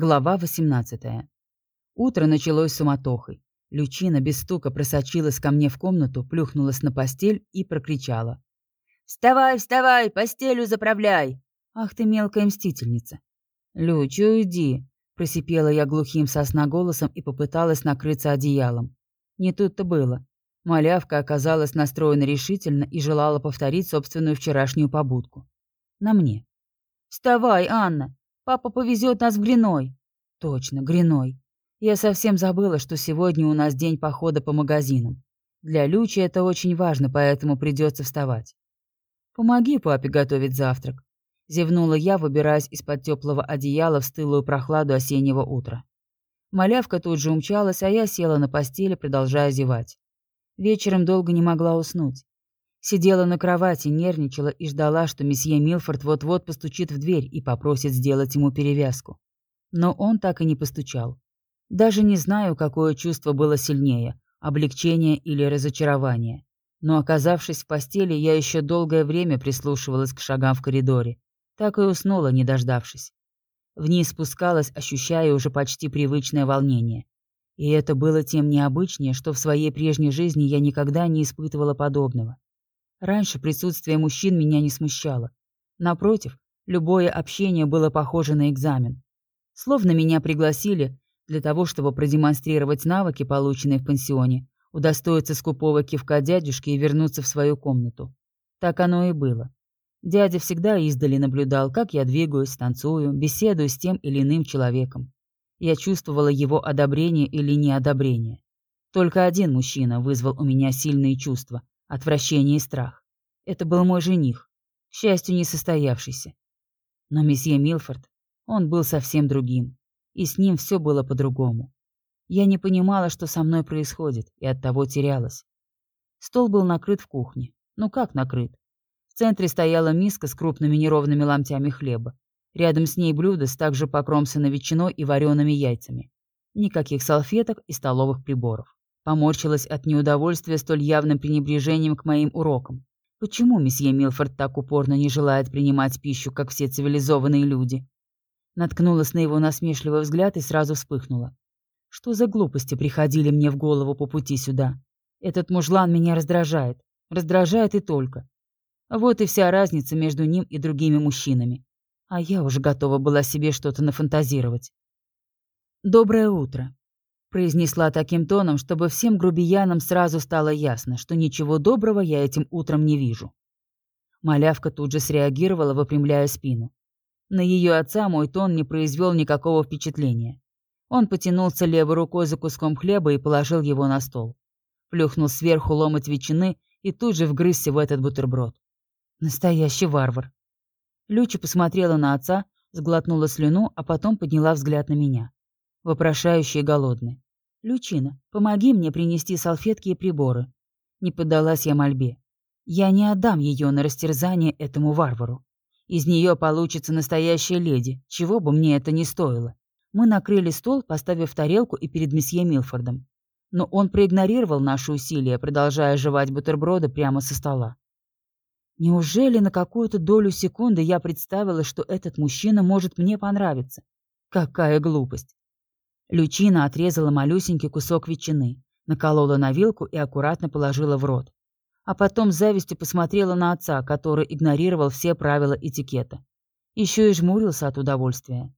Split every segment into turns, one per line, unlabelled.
Глава 18. Утро началось суматохой. Лючина без стука просочилась ко мне в комнату, плюхнулась на постель и прокричала. «Вставай, вставай, постелю заправляй!» «Ах ты мелкая мстительница!» «Люча, уйди!» – просипела я глухим сосна голосом и попыталась накрыться одеялом. Не тут-то было. Малявка оказалась настроена решительно и желала повторить собственную вчерашнюю побудку. На мне. «Вставай, Анна! Папа повезет нас в Гриной. Точно, Гриной. Я совсем забыла, что сегодня у нас день похода по магазинам. Для Лючи это очень важно, поэтому придется вставать. Помоги папе готовить завтрак. Зевнула я, выбираясь из-под теплого одеяла в стылую прохладу осеннего утра. Малявка тут же умчалась, а я села на постели, продолжая зевать. Вечером долго не могла уснуть. Сидела на кровати, нервничала и ждала, что месье Милфорд вот-вот постучит в дверь и попросит сделать ему перевязку. Но он так и не постучал. Даже не знаю, какое чувство было сильнее – облегчение или разочарование. Но оказавшись в постели, я еще долгое время прислушивалась к шагам в коридоре. Так и уснула, не дождавшись. Вниз спускалась, ощущая уже почти привычное волнение. И это было тем необычнее, что в своей прежней жизни я никогда не испытывала подобного. Раньше присутствие мужчин меня не смущало. Напротив, любое общение было похоже на экзамен. Словно меня пригласили для того, чтобы продемонстрировать навыки, полученные в пансионе, удостоиться скупого кивка дядюшки и вернуться в свою комнату. Так оно и было. Дядя всегда издали наблюдал, как я двигаюсь, танцую, беседую с тем или иным человеком. Я чувствовала его одобрение или неодобрение. Только один мужчина вызвал у меня сильные чувства, отвращение и страх. Это был мой жених, к счастью, не состоявшийся. Но месье Милфорд, он был совсем другим, и с ним все было по-другому. Я не понимала, что со мной происходит, и оттого терялась. Стол был накрыт в кухне. Ну как накрыт? В центре стояла миска с крупными неровными ломтями хлеба. Рядом с ней блюдо с также покромсанной ветчиной и вареными яйцами. Никаких салфеток и столовых приборов. Поморщилась от неудовольствия столь явным пренебрежением к моим урокам. Почему месье Милфорд так упорно не желает принимать пищу, как все цивилизованные люди? Наткнулась на его насмешливый взгляд и сразу вспыхнула. Что за глупости приходили мне в голову по пути сюда? Этот мужлан меня раздражает. Раздражает и только. Вот и вся разница между ним и другими мужчинами. А я уже готова была себе что-то нафантазировать. Доброе утро произнесла таким тоном, чтобы всем грубиянам сразу стало ясно, что ничего доброго я этим утром не вижу. Малявка тут же среагировала, выпрямляя спину. На ее отца мой тон не произвел никакого впечатления. Он потянулся левой рукой за куском хлеба и положил его на стол. Плюхнул сверху ломоть ветчины и тут же вгрызся в этот бутерброд. Настоящий варвар. Люча посмотрела на отца, сглотнула слюну, а потом подняла взгляд на меня вопрошающие голодные. «Лючина, помоги мне принести салфетки и приборы». Не поддалась я мольбе. «Я не отдам ее на растерзание этому варвару. Из нее получится настоящая леди, чего бы мне это ни стоило». Мы накрыли стол, поставив тарелку и перед месье Милфордом. Но он проигнорировал наши усилия, продолжая жевать бутерброды прямо со стола. Неужели на какую-то долю секунды я представила, что этот мужчина может мне понравиться? Какая глупость! Лючина отрезала малюсенький кусок ветчины, наколола на вилку и аккуратно положила в рот. А потом с завистью посмотрела на отца, который игнорировал все правила этикета. Еще и жмурился от удовольствия.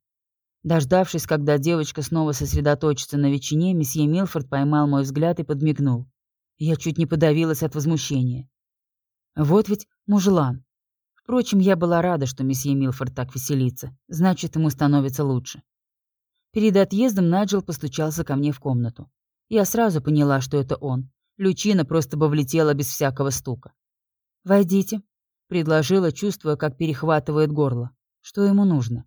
Дождавшись, когда девочка снова сосредоточится на ветчине, месье Милфорд поймал мой взгляд и подмигнул. Я чуть не подавилась от возмущения. Вот ведь мужлан. Впрочем, я была рада, что месье Милфорд так веселится. Значит, ему становится лучше. Перед отъездом Наджел постучался ко мне в комнату. Я сразу поняла, что это он. Лючина просто бы влетела без всякого стука. «Войдите», — предложила, чувствуя, как перехватывает горло. Что ему нужно?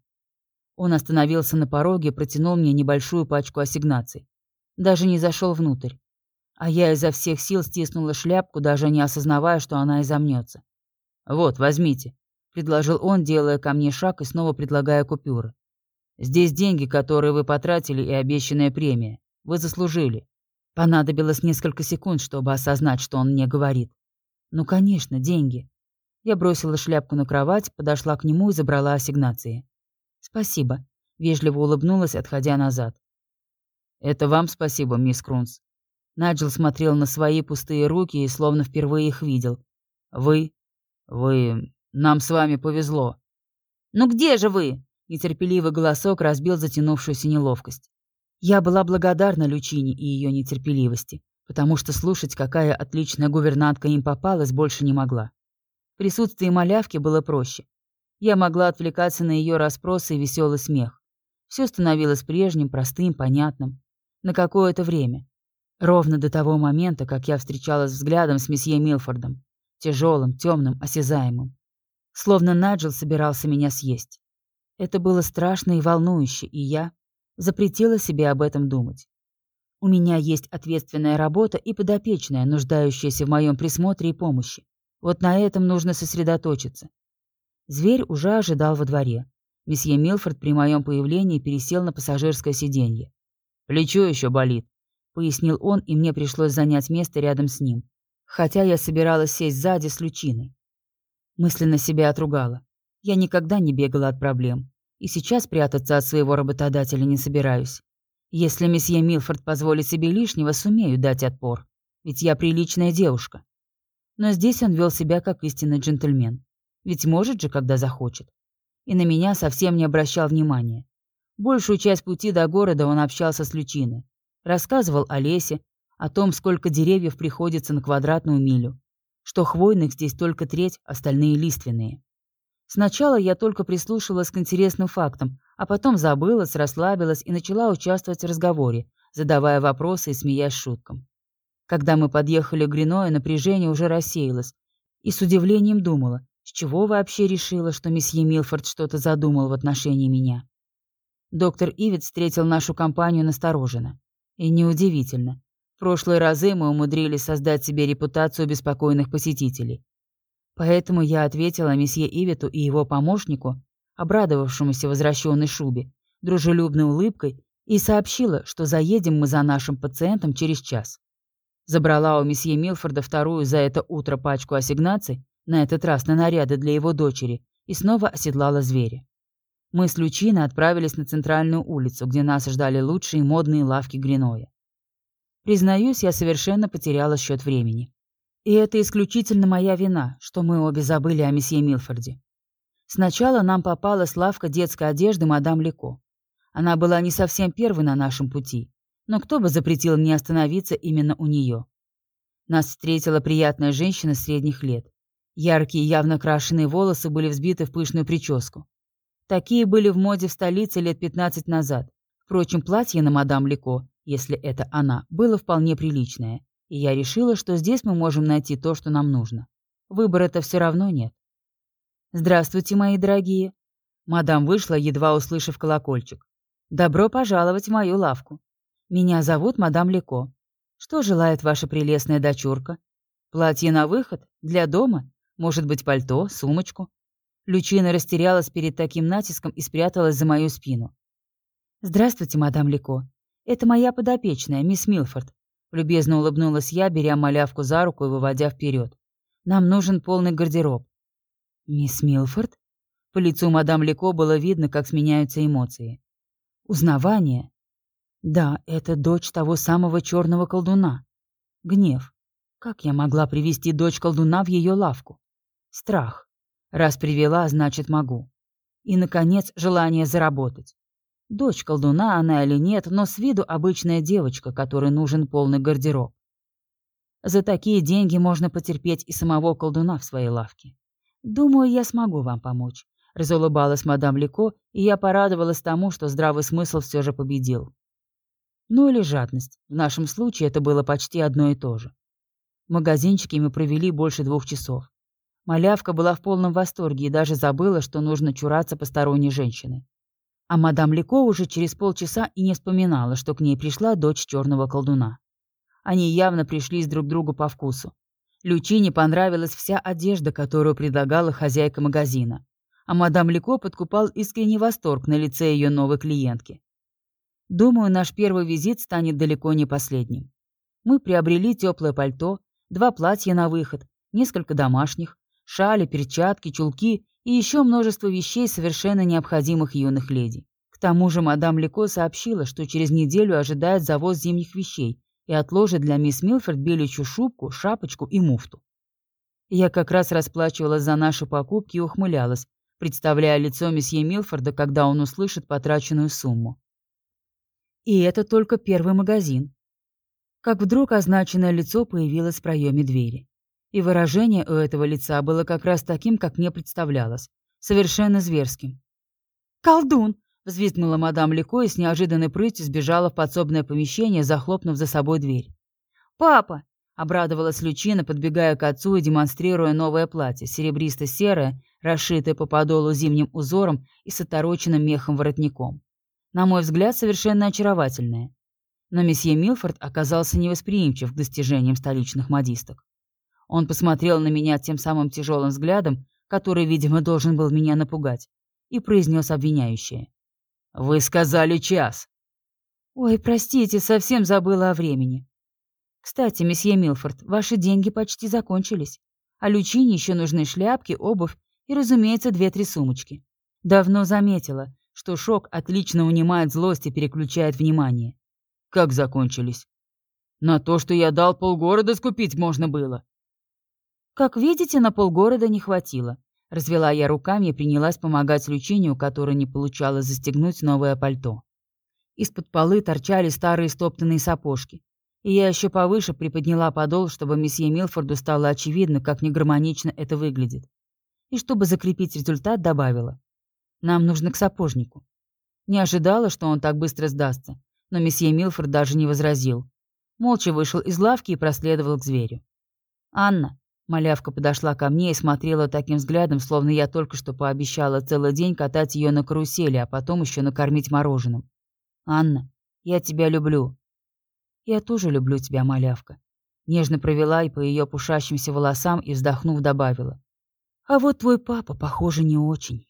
Он остановился на пороге и протянул мне небольшую пачку ассигнаций. Даже не зашел внутрь. А я изо всех сил стиснула шляпку, даже не осознавая, что она изомнется. «Вот, возьмите», — предложил он, делая ко мне шаг и снова предлагая купюры. Здесь деньги, которые вы потратили, и обещанная премия. Вы заслужили. Понадобилось несколько секунд, чтобы осознать, что он мне говорит. Ну, конечно, деньги. Я бросила шляпку на кровать, подошла к нему и забрала ассигнации. Спасибо. вежливо улыбнулась, отходя назад. «Это вам спасибо, мисс Крунс». Наджил смотрел на свои пустые руки и словно впервые их видел. «Вы... вы... нам с вами повезло».
«Ну где же вы?»
Нетерпеливый голосок разбил затянувшуюся неловкость. Я была благодарна Лючине и ее нетерпеливости, потому что слушать, какая отличная гувернантка им попалась, больше не могла. В присутствии малявки было проще. Я могла отвлекаться на ее расспросы и веселый смех. Все становилось прежним, простым, понятным на какое-то время. Ровно до того момента, как я встречалась взглядом с месье Милфордом, тяжелым, темным, осязаемым. Словно Наджил собирался меня съесть. Это было страшно и волнующе, и я запретила себе об этом думать. У меня есть ответственная работа и подопечная, нуждающаяся в моем присмотре и помощи. Вот на этом нужно сосредоточиться. Зверь уже ожидал во дворе. Месье Милфорд при моем появлении пересел на пассажирское сиденье. «Плечо еще болит», — пояснил он, и мне пришлось занять место рядом с ним. Хотя я собиралась сесть сзади с лючиной. Мысленно себя отругала. Я никогда не бегала от проблем. И сейчас прятаться от своего работодателя не собираюсь. Если месье Милфорд позволит себе лишнего, сумею дать отпор. Ведь я приличная девушка. Но здесь он вел себя как истинный джентльмен. Ведь может же, когда захочет. И на меня совсем не обращал внимания. Большую часть пути до города он общался с Лючиной. Рассказывал о лесе, о том, сколько деревьев приходится на квадратную милю, что хвойных здесь только треть, остальные лиственные. Сначала я только прислушивалась к интересным фактам, а потом забылась, расслабилась и начала участвовать в разговоре, задавая вопросы и смеясь шуткам. Когда мы подъехали к Гриною, напряжение уже рассеялось, и с удивлением думала, с чего вообще решила, что месье Милфорд что-то задумал в отношении меня. Доктор Ивит встретил нашу компанию настороженно. И неудивительно. В прошлые разы мы умудрились создать себе репутацию беспокойных посетителей. Поэтому я ответила месье Ивиту и его помощнику, обрадовавшемуся возвращенной шубе, дружелюбной улыбкой и сообщила, что заедем мы за нашим пациентом через час. Забрала у месье Милфорда вторую за это утро пачку ассигнаций, на этот раз на наряды для его дочери, и снова оседлала зверя. Мы с Лючиной отправились на центральную улицу, где нас ждали лучшие модные лавки Гриноя. Признаюсь, я совершенно потеряла счет времени. И это исключительно моя вина, что мы обе забыли о месье Милфорде. Сначала нам попалась лавка детской одежды мадам Леко. Она была не совсем первой на нашем пути, но кто бы запретил мне остановиться именно у нее? Нас встретила приятная женщина средних лет. Яркие, явно крашеные волосы были взбиты в пышную прическу. Такие были в моде в столице лет 15 назад. Впрочем, платье на мадам Лико, если это она, было вполне приличное. И я решила, что здесь мы можем найти то, что нам нужно. Выбора-то все равно нет. «Здравствуйте, мои дорогие!» Мадам вышла, едва услышав колокольчик. «Добро пожаловать в мою лавку. Меня зовут мадам Лико. Что желает ваша прелестная дочурка? Платье на выход? Для дома? Может быть, пальто, сумочку? Лючина растерялась перед таким натиском и спряталась за мою спину. «Здравствуйте, мадам Лико. Это моя подопечная, мисс Милфорд». Любезно улыбнулась я, беря малявку за руку и выводя вперед. «Нам нужен полный гардероб». «Мисс Милфорд?» По лицу мадам Лико было видно, как сменяются эмоции. «Узнавание?» «Да, это дочь того самого черного колдуна. Гнев. Как я могла привести дочь колдуна в ее лавку? Страх. Раз привела, значит могу. И, наконец, желание заработать. Дочь колдуна она или нет, но с виду обычная девочка, которой нужен полный гардероб. За такие деньги можно потерпеть и самого колдуна в своей лавке. Думаю, я смогу вам помочь. Разулыбалась мадам Лико, и я порадовалась тому, что здравый смысл все же победил. Ну или жадность. В нашем случае это было почти одно и то же. В магазинчике мы провели больше двух часов. Малявка была в полном восторге и даже забыла, что нужно чураться посторонней женщины. А мадам Лико уже через полчаса и не вспоминала, что к ней пришла дочь черного колдуна. Они явно пришлись друг другу по вкусу. Лючине понравилась вся одежда, которую предлагала хозяйка магазина. А мадам Лико подкупал искренний восторг на лице ее новой клиентки. Думаю, наш первый визит станет далеко не последним. Мы приобрели теплое пальто, два платья на выход, несколько домашних, шали, перчатки, чулки и еще множество вещей, совершенно необходимых юных леди. К тому же мадам Лико сообщила, что через неделю ожидает завоз зимних вещей и отложит для мисс Милфорд беличью шубку, шапочку и муфту. Я как раз расплачивалась за наши покупки и ухмылялась, представляя лицо месье Милфорда, когда он услышит потраченную сумму. И это только первый магазин. Как вдруг означенное лицо появилось в проеме двери. И выражение у этого лица было как раз таким, как мне представлялось, совершенно зверским. «Колдун!» — взвизгнула мадам Лико и с неожиданной прытью сбежала в подсобное помещение, захлопнув за собой дверь. «Папа!» — обрадовалась Лючина, подбегая к отцу и демонстрируя новое платье, серебристо-серое, расшитое по подолу зимним узором и с отороченным мехом воротником. На мой взгляд, совершенно очаровательное. Но месье Милфорд оказался невосприимчив к достижениям столичных модисток. Он посмотрел на меня тем самым тяжелым взглядом, который, видимо, должен был меня напугать, и произнес обвиняющее. «Вы сказали час». «Ой, простите, совсем забыла о времени. Кстати, месье Милфорд, ваши деньги почти закончились. А Лючине еще нужны шляпки, обувь и, разумеется, две-три сумочки. Давно заметила, что шок отлично унимает злость и переключает внимание. Как закончились? На то, что я дал полгорода скупить можно было. Как видите, на полгорода не хватило. Развела я руками и принялась помогать Лючине, у которой не получалось застегнуть новое пальто. Из-под полы торчали старые стоптанные сапожки. И я еще повыше приподняла подол, чтобы месье Милфорду стало очевидно, как негармонично это выглядит. И чтобы закрепить результат, добавила. Нам нужно к сапожнику. Не ожидала, что он так быстро сдастся, но месье Милфорд даже не возразил. Молча вышел из лавки и проследовал к зверю. «Анна, Малявка подошла ко мне и смотрела таким взглядом, словно я только что пообещала целый день катать ее на карусели, а потом еще накормить мороженым. «Анна, я тебя люблю». «Я тоже люблю тебя, малявка». Нежно провела и по ее пушащимся волосам и, вздохнув, добавила. «А вот твой папа, похоже, не очень».